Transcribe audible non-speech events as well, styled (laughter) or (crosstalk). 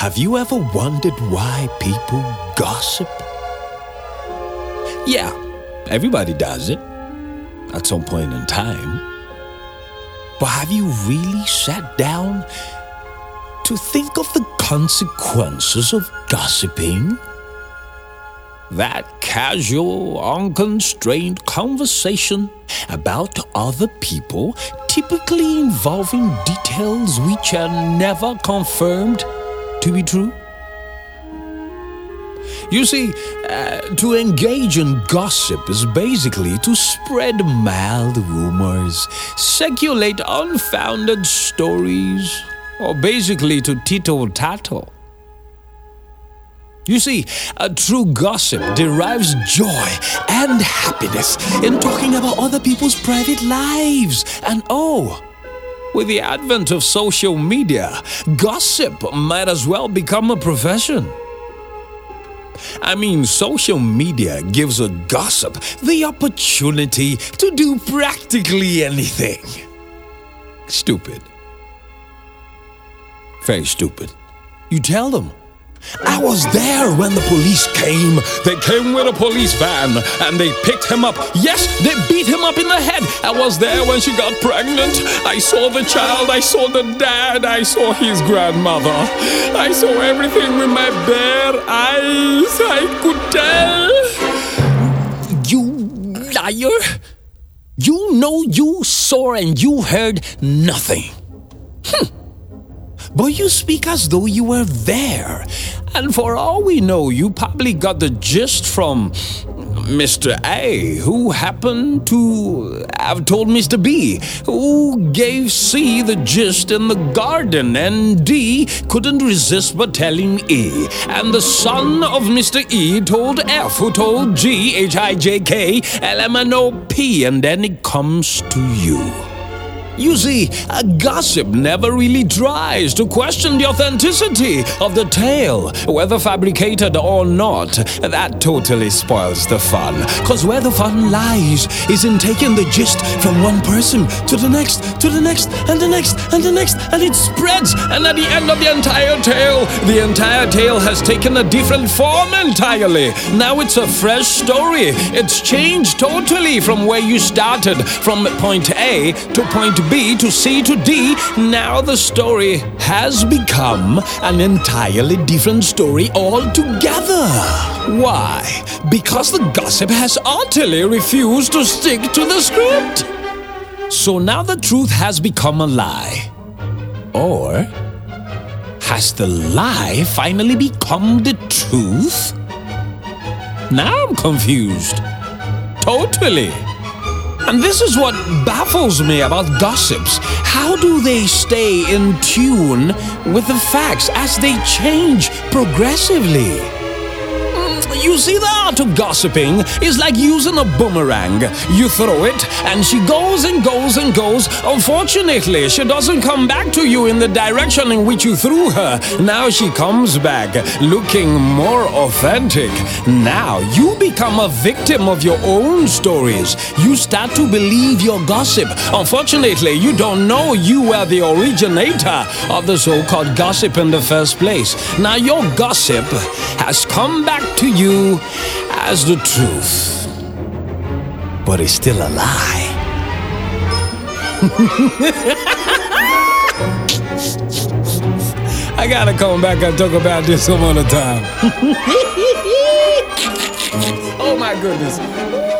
Have you ever wondered why people gossip? Yeah, everybody does it at some point in time. But have you really sat down to think of the consequences of gossiping? That casual, unconstrained conversation about other people, typically involving details which are never confirmed to be true? You see, uh, to engage in gossip is basically to spread mild rumors, circulate unfounded stories, or basically to tittle tattle. You see, a true gossip derives joy and happiness in talking about other people's private lives. And oh, with the advent of social media, gossip might as well become a profession. I mean, social media gives a gossip the opportunity to do practically anything. Stupid. Very stupid. You tell them. I was there when the police came. They came with a police van and they picked him up. Yes, they beat him up in the head. I was there when she got pregnant. I saw the child, I saw the dad, I saw his grandmother. I saw everything with my bare eyes. I could tell. You liar. You know you saw and you heard nothing. But you speak as though you were there. And for all we know, you probably got the gist from Mr. A, who happened to have told Mr. B, who gave C the gist in the garden, and D couldn't resist but telling E. And the son of Mr. E told F, who told G, H I J K, L M N O P, and then it comes to you. You see, a gossip never really tries to question the authenticity of the tale, whether fabricated or not. That totally spoils the fun. Cause where the fun lies is in taking the gist from one person to the next, to the next, and the next, and the next, and it spreads. And at the end of the entire tale, the entire tale has taken a different form entirely. Now it's a fresh story. It's changed totally from where you started, from point A to point B B to C to D, now the story has become an entirely different story altogether. Why? Because the gossip has utterly refused to stick to the script. So now the truth has become a lie. Or has the lie finally become the truth? Now I'm confused. Totally. And this is what baffles me about gossips. How do they stay in tune with the facts as they change progressively? You see, the art of gossiping is like using a boomerang. You throw it, and she goes and goes and goes. Unfortunately, she doesn't come back to you in the direction in which you threw her. Now she comes back looking more authentic. Now you become a victim of your own stories. You start to believe your gossip. Unfortunately, you don't know you were the originator of the so called gossip in the first place. Now your gossip has come back to you as the truth, but it's still a lie. (laughs) I gotta come back and talk about this some other time. (laughs) oh my goodness.